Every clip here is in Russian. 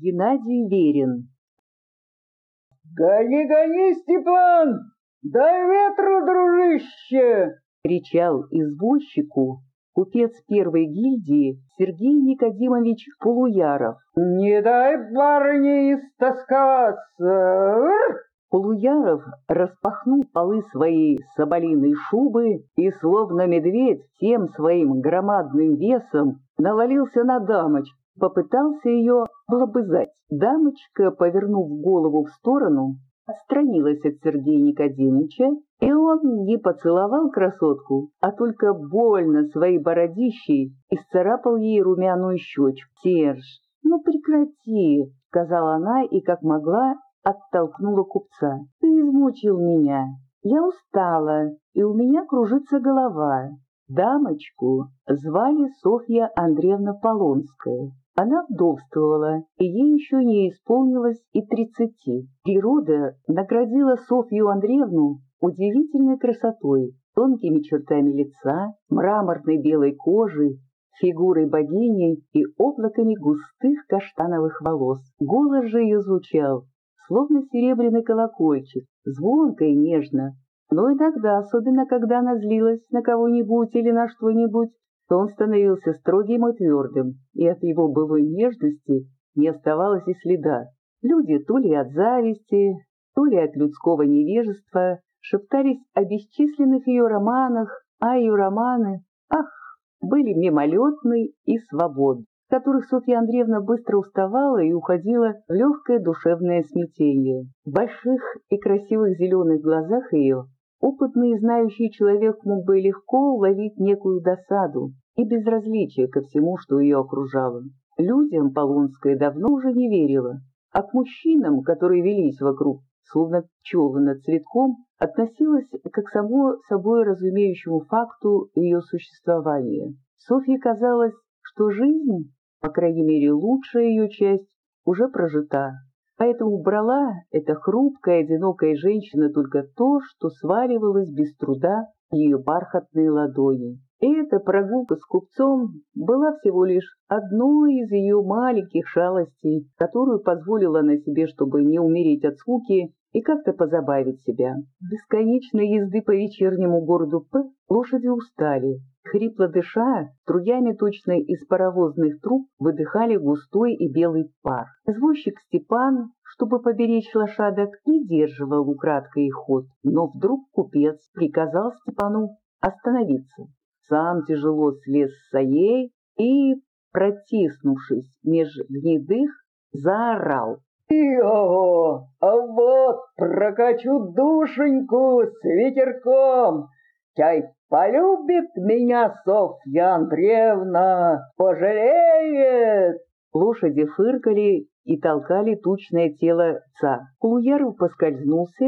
Геннадий Верин. «Гони, гони, Степан! Дай ветру, дружище!» — кричал извозчику купец первой гильдии Сергей Никодимович Полуяров. «Не дай барыне истосковаться!» Полуяров распахнул полы своей соболиной шубы и, словно медведь, всем своим громадным весом навалился на дамочку, попытался ее облобызать. Дамочка, повернув голову в сторону, отстранилась от Сергея Никодимовича, и он не поцеловал красотку, а только больно своей бородищей исцарапал ей румяную щечку. «Серж, ну прекрати!» — сказала она и, как могла, оттолкнула купца. «Ты измучил меня. Я устала, и у меня кружится голова». Дамочку звали Софья Андреевна Полонская. Она вдовствовала, и ей еще не исполнилось и тридцати. Природа наградила Софью Андреевну удивительной красотой, тонкими чертами лица, мраморной белой кожей, фигурой богини и облаками густых каштановых волос. Голос же ее звучал, словно серебряный колокольчик, звонко и нежно, но иногда, особенно когда она злилась на кого-нибудь или на что-нибудь, то он становился строгим и твердым, и от его былой нежности не оставалось и следа. Люди то ли от зависти, то ли от людского невежества шептались о бесчисленных ее романах, а ее романы, ах, были мимолетны и свободны, в которых Софья Андреевна быстро уставала и уходила в легкое душевное смятение. В больших и красивых зеленых глазах ее Опытный и знающий человек мог бы легко уловить некую досаду и безразличие ко всему, что ее окружало. Людям Полонская давно уже не верила, а к мужчинам, которые велись вокруг, словно пчелы над цветком, относилась как само собой разумеющему факту ее существования. Софье казалось, что жизнь, по крайней мере лучшая ее часть, уже прожита, Поэтому брала эта хрупкая, одинокая женщина только то, что сваливалось без труда ее бархатные ладони. И эта прогулка с купцом была всего лишь одной из ее маленьких шалостей, которую позволила она себе, чтобы не умереть от скуки и как-то позабавить себя. Бесконечной езды по вечернему городу П лошади устали, Хрипло дыша, струями точно из паровозных труб выдыхали густой и белый пар. Извозчик Степан, чтобы поберечь лошадок, придерживал украдкой их ход, но вдруг купец приказал Степану остановиться. Сам тяжело слез с саей и, протиснувшись меж гнедых, заорал. «Його! А вот прокачу душеньку с ветерком! Чай Полюбит меня Софья Андреевна, пожалеет. Лошади фыркали и толкали тучное тело ца. Кулуяров поскользнулся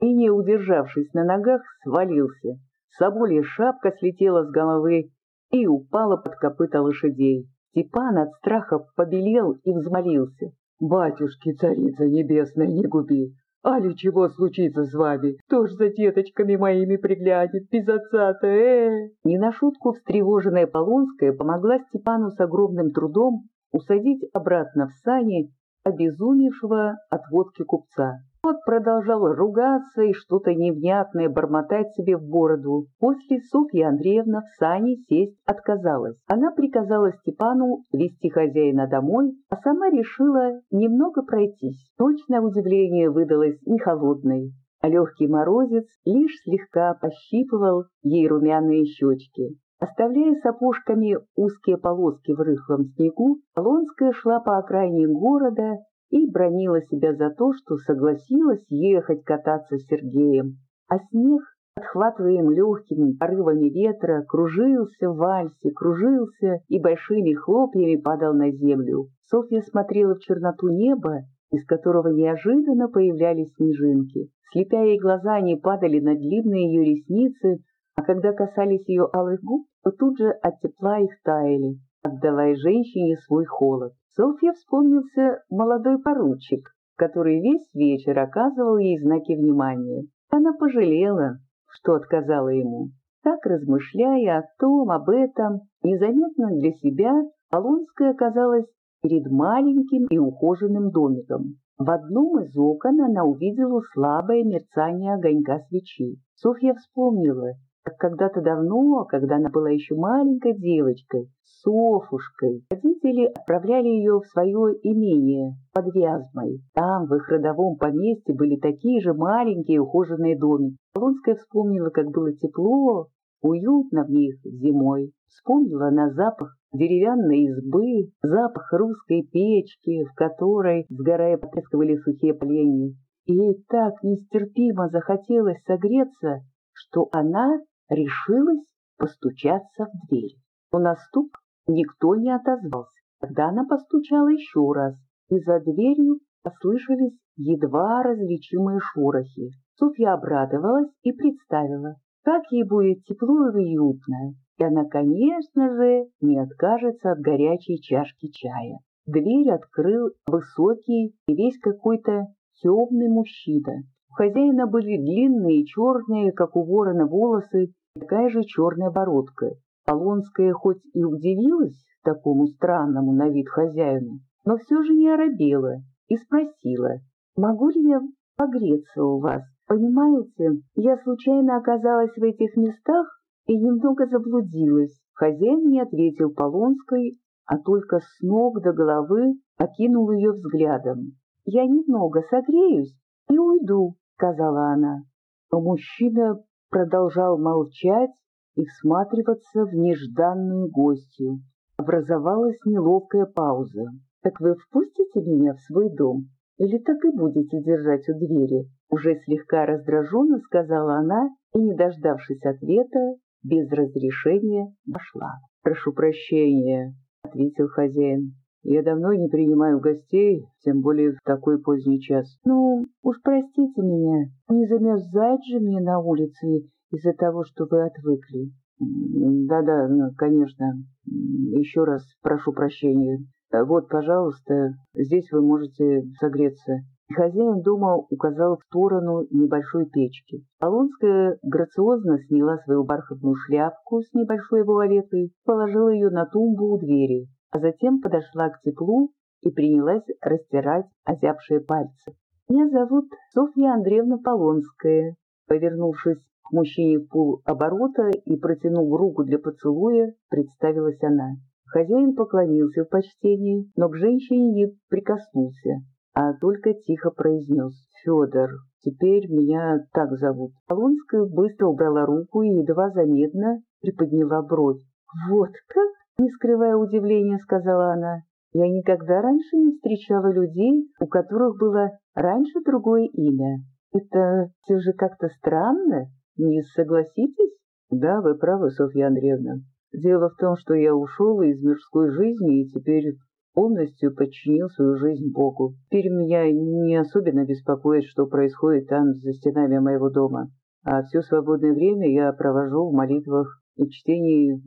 и, не удержавшись на ногах, свалился. Соболья шапка слетела с головы и упала под копыта лошадей. Степан от страха побелел и взмолился. «Батюшки, царица небесная, не губи! Али чего случится с вами? Кто ж за деточками моими приглянет без отца-то, э? Не на шутку встревоженная Полонская помогла Степану с огромным трудом усадить обратно в сани обезумевшего от водки купца. Тот продолжал ругаться и что-то невнятное бормотать себе в бороду. После Софья Андреевна в сани сесть отказалась. Она приказала Степану вести хозяина домой, а сама решила немного пройтись. Ночь, удивление, выдалась не холодной, а легкий морозец лишь слегка пощипывал ей румяные щечки. Оставляя сапожками узкие полоски в рыхлом снегу, Лонская шла по окраине города, и бронила себя за то, что согласилась ехать кататься с Сергеем, а снег, отхватываем легкими порывами ветра, кружился в вальсе, кружился и большими хлопьями падал на землю. Софья смотрела в черноту неба, из которого неожиданно появлялись снежинки. Слепя ей глаза, они падали на длинные ее ресницы, а когда касались ее алых губ, то тут же от тепла их таяли, отдавая женщине свой холод. Софья вспомнился молодой поручик, который весь вечер оказывал ей знаки внимания. Она пожалела, что отказала ему. Так, размышляя о том, об этом, незаметно для себя, Полонская оказалась перед маленьким и ухоженным домиком. В одном из окон она увидела слабое мерцание огонька свечи. Софья вспомнила, когда-то давно, когда она была еще маленькой девочкой, Софушкой, родители отправляли ее в свое имение под Вязьмой. Там, в их родовом поместье, были такие же маленькие ухоженные домики. Полонская вспомнила, как было тепло, уютно в них зимой. Вспомнила она запах деревянной избы, запах русской печки, в которой, сгорая, потрескивали сухие поленья. И ей так нестерпимо захотелось согреться, что она решилась постучаться в дверь. Но на стук никто не отозвался. Тогда она постучала еще раз, и за дверью послышались едва различимые шорохи. Софья обрадовалась и представила, как ей будет тепло и уютно, и она, конечно же, не откажется от горячей чашки чая. Дверь открыл высокий и весь какой-то темный мужчина. У хозяина были длинные, черные, как у ворона, волосы, такая же черная бородка. Полонская хоть и удивилась такому странному на вид хозяину, но все же не оробела и спросила, «Могу ли я погреться у вас? Понимаете, я случайно оказалась в этих местах и немного заблудилась. Хозяин не ответил Полонской, а только с ног до головы окинул ее взглядом. «Я немного согреюсь и уйду», — сказала она. Но мужчина продолжал молчать и всматриваться в нежданную гостью. Образовалась неловкая пауза. «Так вы впустите меня в свой дом или так и будете держать у двери?» Уже слегка раздраженно сказала она и, не дождавшись ответа, без разрешения вошла. «Прошу прощения», — ответил хозяин. «Я давно не принимаю гостей, тем более в такой поздний час». «Ну, уж простите меня, не замерзать же мне на улице из-за того, что вы отвыкли». «Да-да, ну, конечно. Еще раз прошу прощения. Вот, пожалуйста, здесь вы можете согреться хозяин дома указал в сторону небольшой печки. Полонская грациозно сняла свою бархатную шляпку с небольшой вуалеткой, положила ее на тумбу у двери, а затем подошла к теплу и принялась растирать озябшие пальцы. «Меня зовут Софья Андреевна Полонская», повернувшись к мужчине в полоборота и протянув руку для поцелуя, представилась она. Хозяин поклонился в почтении, но к женщине не прикоснулся а только тихо произнес «Федор, теперь меня так зовут». Полонская быстро убрала руку и едва заметно приподняла бровь. «Вот как?» — не скрывая удивления, сказала она. «Я никогда раньше не встречала людей, у которых было раньше другое имя. Это все же как-то странно, не согласитесь?» «Да, вы правы, Софья Андреевна. Дело в том, что я ушел из мирской жизни и теперь полностью подчинил свою жизнь Богу. Теперь меня не особенно беспокоит, что происходит там за стенами моего дома, а все свободное время я провожу в молитвах и чтении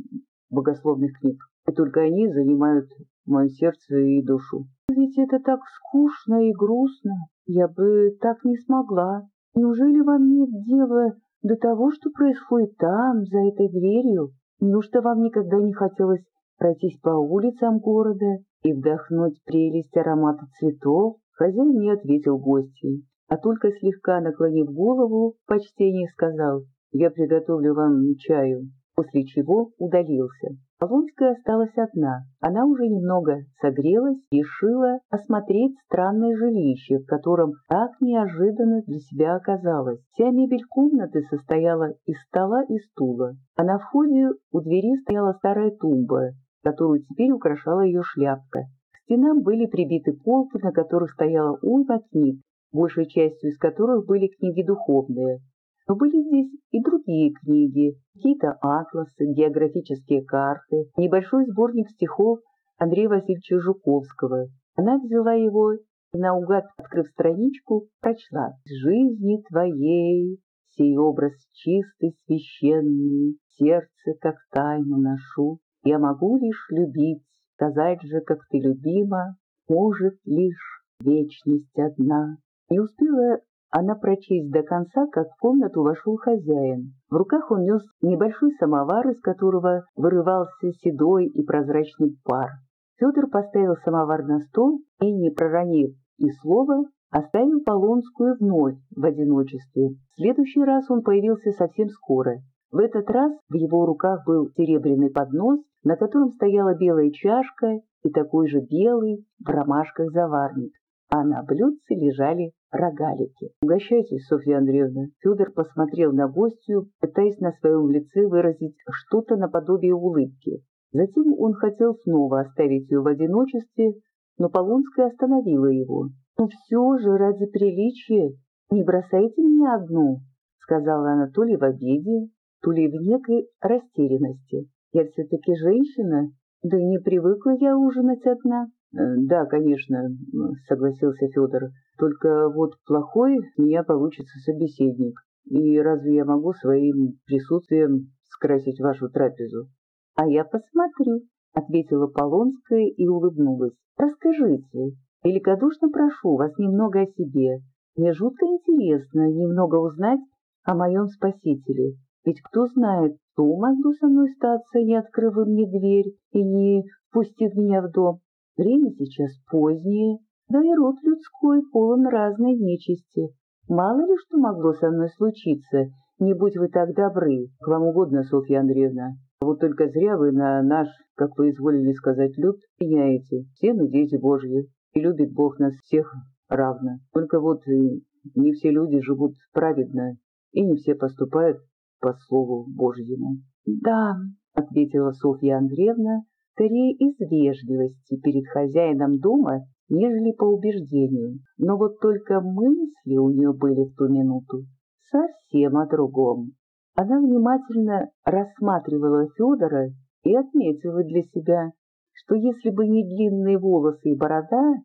богословных книг. И только они занимают мое сердце и душу. Ведь это так скучно и грустно. Я бы так не смогла. Неужели вам нет дела до того, что происходит там, за этой дверью? Неужто вам никогда не хотелось пройтись по улицам города и вдохнуть прелесть аромата цветов, хозяин не ответил гостье, а только слегка наклонив голову, в почтении сказал «Я приготовлю вам чаю», после чего удалился. Полонская осталась одна. Она уже немного согрелась и решила осмотреть странное жилище, в котором так неожиданно для себя оказалось. Вся мебель комнаты состояла из стола и стула, а на входе у двери стояла старая тумба, которую теперь украшала ее шляпка. К стенам были прибиты полки, на которых стояла уйма книг, большей частью из которых были книги духовные. Но были здесь и другие книги, какие-то атласы, географические карты, небольшой сборник стихов Андрея Васильевича Жуковского. Она взяла его и, наугад открыв страничку, прочла «Жизни твоей, сей образ чистый, священный, сердце, как тайну ношу, я могу лишь любить, сказать же, как ты любима, может лишь вечность одна. Не успела она прочесть до конца, как в комнату вошел хозяин. В руках он нес небольшой самовар, из которого вырывался седой и прозрачный пар. Федор поставил самовар на стол и, не проронив и слова, оставил Полонскую вновь в одиночестве. В следующий раз он появился совсем скоро. В этот раз в его руках был серебряный поднос, на котором стояла белая чашка и такой же белый в ромашках заварник, а на блюдце лежали рогалики. «Угощайтесь, Софья Андреевна». Федор посмотрел на гостью, пытаясь на своем лице выразить что-то наподобие улыбки. Затем он хотел снова оставить ее в одиночестве, но Полонская остановила его. «Но «Ну все же, ради приличия, не бросайте меня одну», — сказала она то ли в обиде, то ли в некой растерянности. «Я все-таки женщина, да и не привыкла я ужинать одна». «Э, «Да, конечно», — согласился Федор, — «только вот плохой меня получится собеседник. И разве я могу своим присутствием скрасить вашу трапезу?» «А я посмотрю», — ответила Полонская и улыбнулась. «Расскажите, великодушно прошу вас немного о себе. Мне жутко интересно немного узнать о моем спасителе. Ведь кто знает, что могло со мной статься, не открыв мне дверь и не впустив меня в дом. Время сейчас позднее, да и род людской полон разной нечисти. Мало ли что могло со мной случиться, не будь вы так добры. К вам угодно, Софья Андреевна. Вот только зря вы на наш, как вы изволили сказать, люд меняете. Все мы дети Божьи, и любит Бог нас всех равно. Только вот э, не все люди живут праведно, и не все поступают по слову Божьему. — Да, — ответила Софья Андреевна, скорее из вежливости перед хозяином дома, нежели по убеждению. Но вот только мысли у нее были в ту минуту совсем о другом. Она внимательно рассматривала Федора и отметила для себя, что если бы не длинные волосы и борода,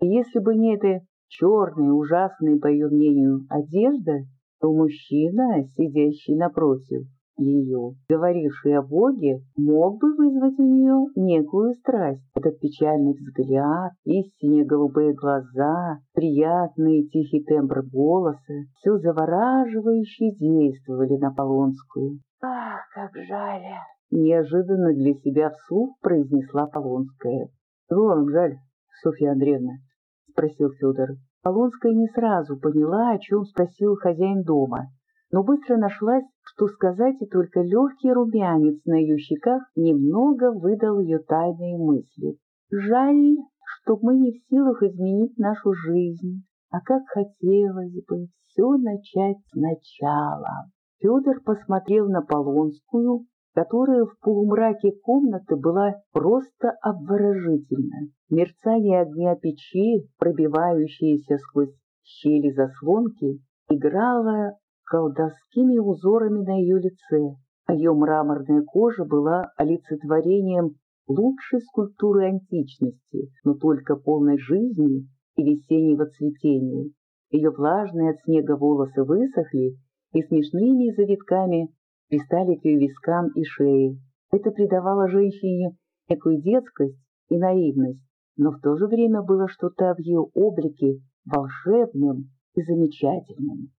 и если бы не эта черная, ужасная, по ее мнению, одежда, то мужчина, сидящий напротив ее, говоривший о Боге, мог бы вызвать у нее некую страсть. Этот печальный взгляд, истинные голубые глаза, приятный тихий тембр голоса, все завораживающе действовали на Полонскую. «Ах, как жаль!» — неожиданно для себя вслух произнесла Полонская. «Чего вам жаль, Софья Андреевна?» — спросил Федор. Полонская не сразу поняла, о чем спросил хозяин дома, но быстро нашлась, что сказать, и только легкий румянец на ее щеках немного выдал ее тайные мысли. «Жаль, что мы не в силах изменить нашу жизнь, а как хотелось бы все начать сначала». Федор посмотрел на Полонскую, которая в полумраке комнаты была просто обворожительна. Мерцание огня печи, пробивающееся сквозь щели заслонки, играло колдовскими узорами на ее лице, а ее мраморная кожа была олицетворением лучшей скульптуры античности, но только полной жизни и весеннего цветения. Ее влажные от снега волосы высохли и смешными завитками пристали к ее вискам и шее. Это придавало женщине некую детскость и наивность, но в то же время было что-то в ее облике волшебным и замечательным.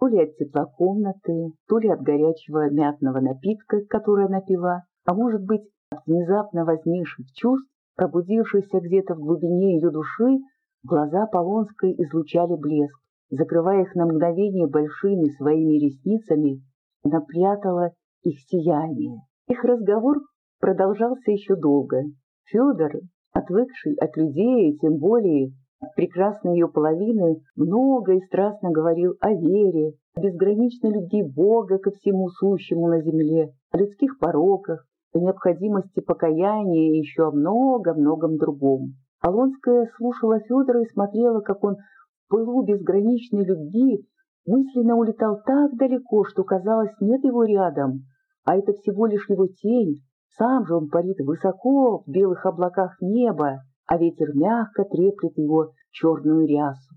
То ли от тепла комнаты, то ли от горячего мятного напитка, который она пила, а может быть, от внезапно возникших чувств, пробудившихся где-то в глубине ее души, глаза Полонской излучали блеск. Закрывая их на мгновение большими своими ресницами, напрятала их сияние. Их разговор продолжался еще долго. Федор, отвыкший от людей, тем более прекрасной ее половины, много и страстно говорил о вере, о безграничной любви Бога ко всему сущему на земле, о людских пороках, о необходимости покаяния и еще о много-многом другом. Алонская слушала Федора и смотрела, как он в пылу безграничной любви мысленно улетал так далеко, что, казалось, нет его рядом, а это всего лишь его тень. Сам же он парит высоко в белых облаках неба, а ветер мягко треплет его черную рясу.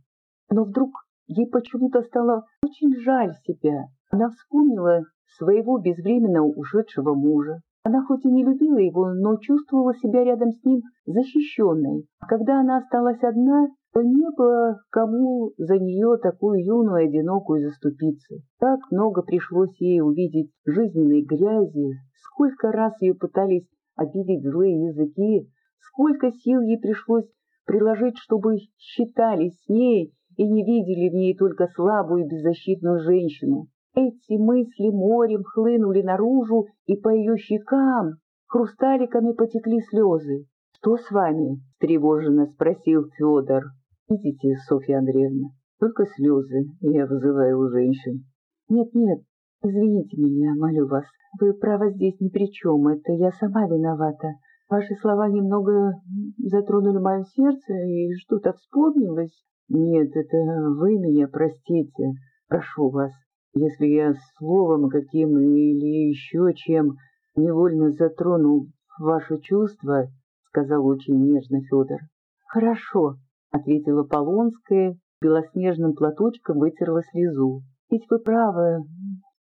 Но вдруг ей почему-то стало очень жаль себя. Она вспомнила своего безвременно ушедшего мужа. Она хоть и не любила его, но чувствовала себя рядом с ним защищенной. А когда она осталась одна, то не было кому за нее такую юную и одинокую заступиться. Так много пришлось ей увидеть жизненной грязи, сколько раз ее пытались обидеть злые языки, сколько сил ей пришлось приложить, чтобы считались с ней и не видели в ней только слабую и беззащитную женщину. Эти мысли морем хлынули наружу, и по ее щекам хрусталиками потекли слезы. — Что с вами? — тревоженно спросил Федор. — Видите, Софья Андреевна, только слезы я вызываю у женщин. Нет, — Нет-нет, извините меня, молю вас, вы, право, здесь ни при чем, это я сама виновата. Ваши слова немного затронули мое сердце, и что-то вспомнилось. Нет, это вы меня простите, прошу вас. Если я словом каким или еще чем невольно затронул ваши чувства, — сказал очень нежно Федор. — Хорошо, — ответила Полонская, белоснежным платочком вытерла слезу. — Ведь вы правы,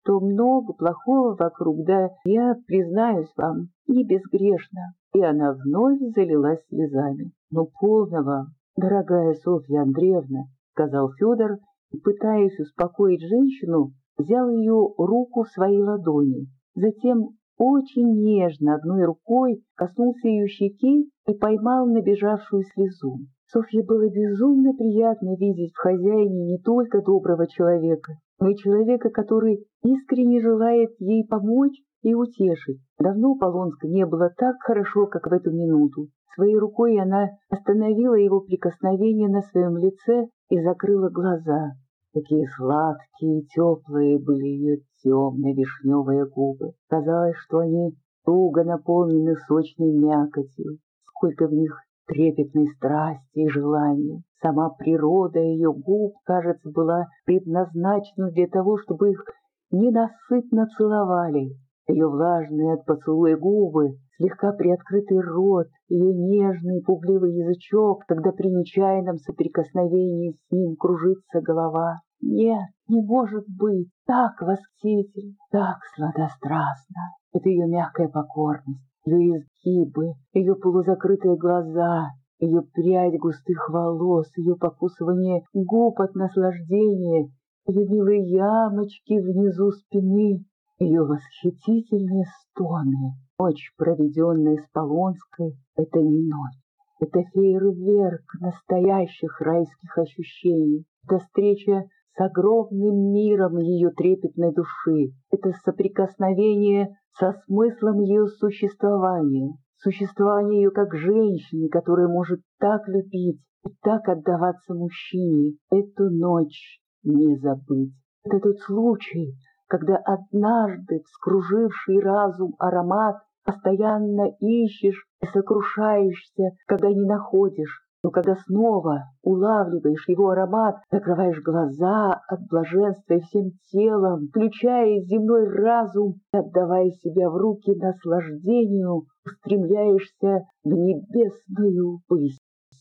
то много плохого вокруг, да я, признаюсь вам, не безгрешна. И она вновь залилась слезами. — Ну, полно вам, дорогая Софья Андреевна, — сказал Федор, и, пытаясь успокоить женщину, взял ее руку в свои ладони. Затем очень нежно одной рукой коснулся ее щеки и поймал набежавшую слезу. Софье было безумно приятно видеть в хозяине не только доброго человека, и человека, который искренне желает ей помочь и утешить. Давно Полонска не было так хорошо, как в эту минуту. Своей рукой она остановила его прикосновение на своем лице и закрыла глаза. Такие сладкие и теплые были ее темно-вишневые губы. Казалось, что они туго наполнены сочной мякотью. Сколько в них трепетной страсти и желания. Сама природа ее губ, кажется, была предназначена для того, чтобы их ненасытно целовали. Ее влажные от поцелуя губы, слегка приоткрытый рот, ее нежный пугливый язычок, когда при нечаянном соприкосновении с ним кружится голова. Нет, не может быть, так восхитительно, так сладострастно. Это ее мягкая покорность, ее изгибы, ее полузакрытые глаза, ее прядь густых волос, ее покусывание губ от наслаждения, ее милые ямочки внизу спины, ее восхитительные стоны. Ночь, проведенная с Полонской, — это не ночь. Это фейерверк настоящих райских ощущений. Это встреча с огромным миром ее трепетной души. Это соприкосновение со смыслом ее существования. Существование ее как женщины, которая может так любить и так отдаваться мужчине. Эту ночь не забыть. Это тот случай, когда однажды вскруживший разум аромат постоянно ищешь и сокрушаешься, когда не находишь, но когда снова улавливаешь его аромат, закрываешь глаза от блаженства и всем телом, включая земной разум отдавая себя в руки наслаждению, устремляешься в небесную высь.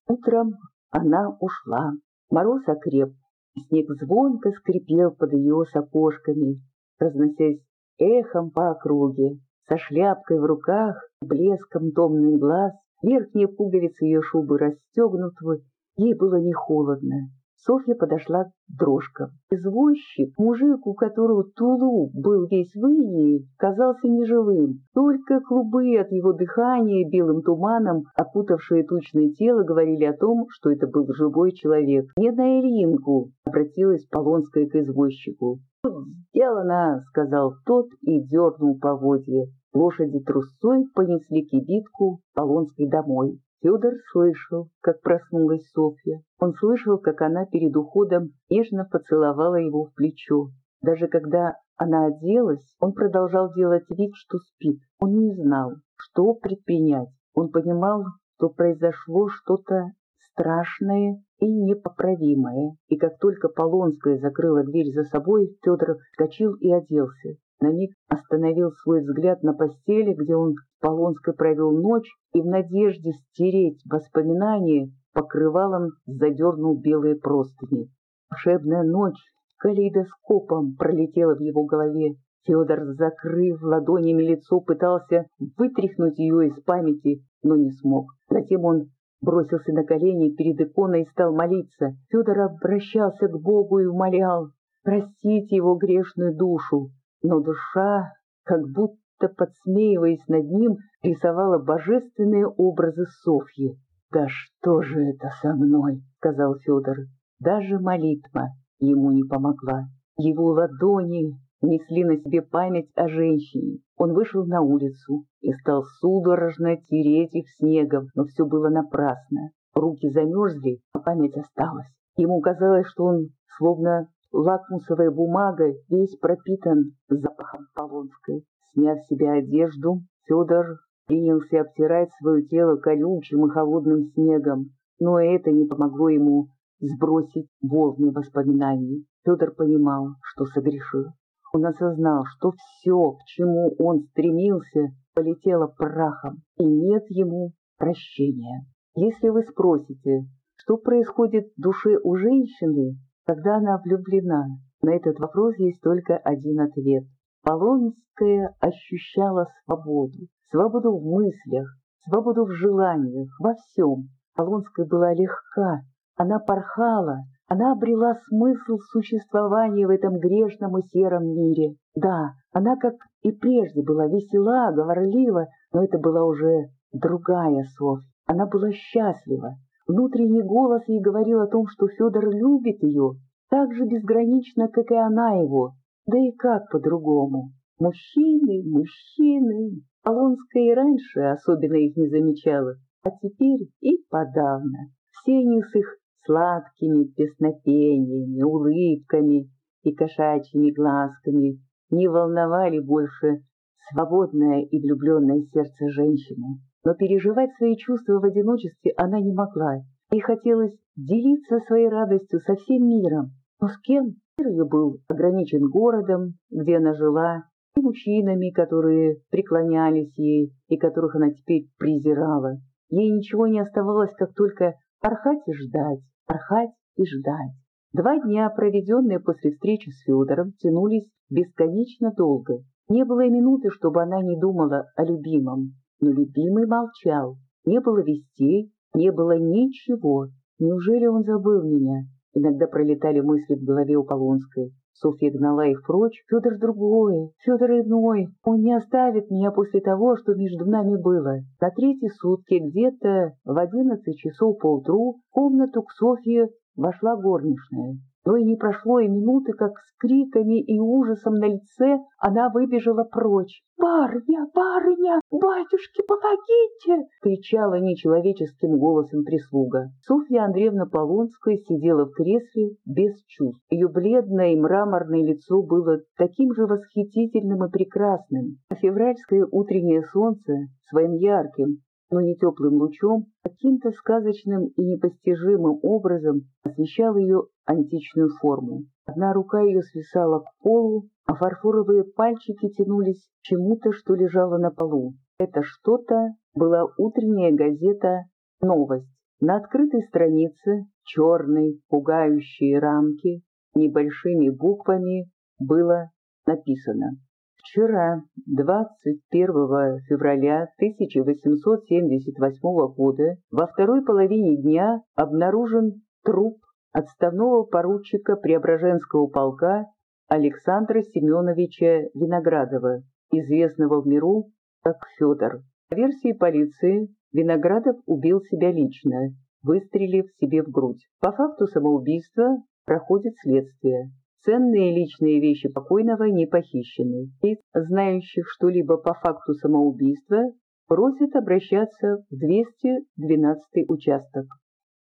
Утром она ушла. Мороз окреп, снег звонко скрипел под ее сапожками, разносясь эхом по округе. Со шляпкой в руках, блеском томный глаз, Верхняя пуговица ее шубы расстегнута, ей было не холодно. Софья подошла к дрожкам. Извозчик, мужик, у которого тулуп был весь в инии, казался неживым. Только клубы от его дыхания белым туманом, окутавшие тучное тело, говорили о том, что это был живой человек. «Не на Иринку!» — обратилась Полонская к извозчику. «Тут сделано!» — сказал тот и дернул поводья. Лошади трусцой понесли кибитку Полонской домой. Федор слышал, как проснулась Софья. Он слышал, как она перед уходом нежно поцеловала его в плечо. Даже когда она оделась, он продолжал делать вид, что спит. Он не знал, что предпринять. Он понимал, что произошло что-то страшное и непоправимое. И как только Полонская закрыла дверь за собой, Федор вскочил и оделся на миг остановил свой взгляд на постели, где он с Полонской провел ночь, и в надежде стереть воспоминания покрывалом задернул белые простыни. Волшебная ночь калейдоскопом пролетела в его голове. Федор, закрыв ладонями лицо, пытался вытряхнуть ее из памяти, но не смог. Затем он бросился на колени перед иконой и стал молиться. Федор обращался к Богу и умолял простить его грешную душу, но душа как будто подсмеиваясь над ним, рисовала божественные образы Софьи. «Да что же это со мной?» — сказал Федор. Даже молитва ему не помогла. Его ладони несли на себе память о женщине. Он вышел на улицу и стал судорожно тереть их снегом, но все было напрасно. Руки замерзли, а память осталась. Ему казалось, что он, словно лакмусовая бумага, весь пропитан запахом Полонской. Сняв с себя одежду, Федор принялся обтирать свое тело колючим и холодным снегом, но это не помогло ему сбросить волны воспоминаний. Федор понимал, что согрешил. Он осознал, что все, к чему он стремился, полетело прахом, и нет ему прощения. Если вы спросите, что происходит в душе у женщины, когда она влюблена, на этот вопрос есть только один ответ. Полонская ощущала свободу, свободу в мыслях, свободу в желаниях, во всем. Полонская была легка, она порхала, она обрела смысл существования в этом грешном и сером мире. Да, она, как и прежде, была весела, говорлива, но это была уже другая Софья. Она была счастлива. Внутренний голос ей говорил о том, что Федор любит ее так же безгранично, как и она его. Да и как по-другому? Мужчины, мужчины. Алонская и раньше особенно их не замечала, а теперь и подавно. Все они с их сладкими песнопениями, улыбками и кошачьими глазками не волновали больше свободное и влюбленное сердце женщины. Но переживать свои чувства в одиночестве она не могла, и хотелось делиться своей радостью со всем миром. Но с кем? Мир ее был ограничен городом, где она жила, и мужчинами, которые преклонялись ей и которых она теперь презирала. Ей ничего не оставалось, как только порхать и ждать, порхать и ждать. Два дня, проведенные после встречи с Федором, тянулись бесконечно долго. Не было и минуты, чтобы она не думала о любимом. Но любимый молчал. Не было вестей, не было ничего. Неужели он забыл меня? Иногда пролетали мысли в голове у Полонской. Софья гнала их прочь. Федор другой, Федор иной. Он не оставит меня после того, что между нами было. На третьи сутки, где-то в одиннадцать часов поутру, в комнату к Софье вошла горничная. Но и не прошло и минуты, как с криками и ужасом на лице она выбежала прочь. «Барыня, барыня, батюшки, помогите!» — кричала нечеловеческим голосом прислуга. Софья Андреевна Полонская сидела в кресле без чувств. Ее бледное и мраморное лицо было таким же восхитительным и прекрасным, а февральское утреннее солнце своим ярким, но не теплым лучом, каким-то сказочным и непостижимым образом освещал ее античную форму. Одна рука ее свисала к полу, а фарфоровые пальчики тянулись к чему-то, что лежало на полу. Это что-то была утренняя газета «Новость». На открытой странице черной, пугающей рамки, небольшими буквами было написано Вчера, 21 февраля 1878 года, во второй половине дня обнаружен труп отставного поручика Преображенского полка Александра Семеновича Виноградова, известного в миру как Федор. По версии полиции, Виноградов убил себя лично, выстрелив себе в грудь. По факту самоубийства проходит следствие. Ценные личные вещи покойного не похищены. Из знающих что-либо по факту самоубийства просят обращаться в 212 участок.